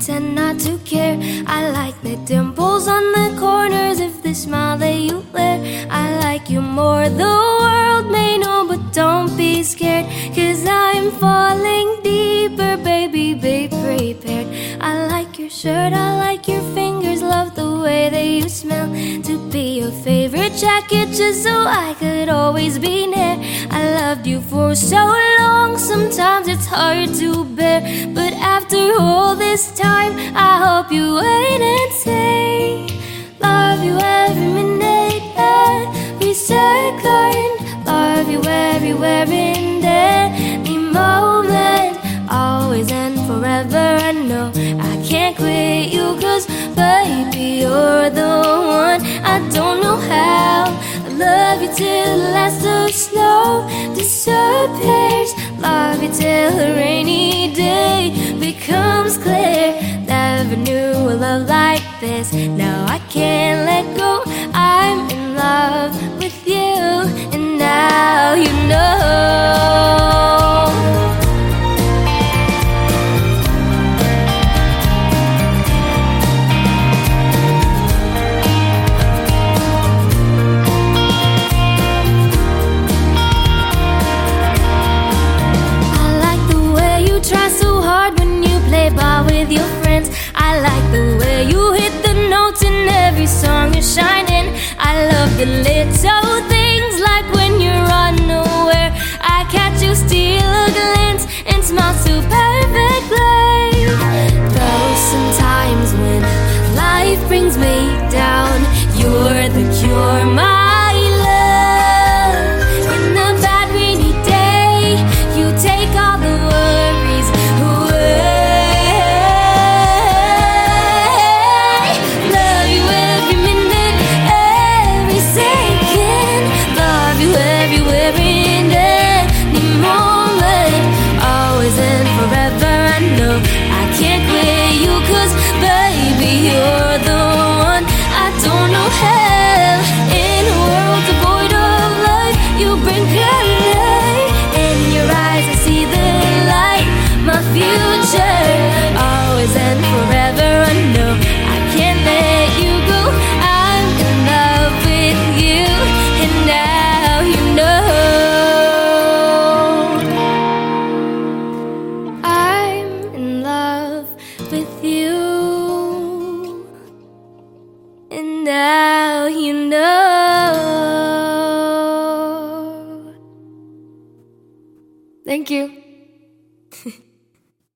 pretend not to care. I like the dimples on the corners of the smile that you wear. I like you more, the world may know, but don't be scared. Cause I'm falling deeper, baby, be prepared. I like your shirt, I like your fingers, love the way that you smell. To be your favorite jacket, just so I could always be near. Loved you for so long, sometimes it's hard to bear. But after all this time, I hope you wait and say, Love you every minute, every second. Love you everywhere in any moment. Always and forever. I know I can't quit you, cause baby, you're the one. I don't know how. I love you till the last disappears. Love you till a rainy day becomes clear. Never knew a love like this. Now I can't the little now you know. Thank you.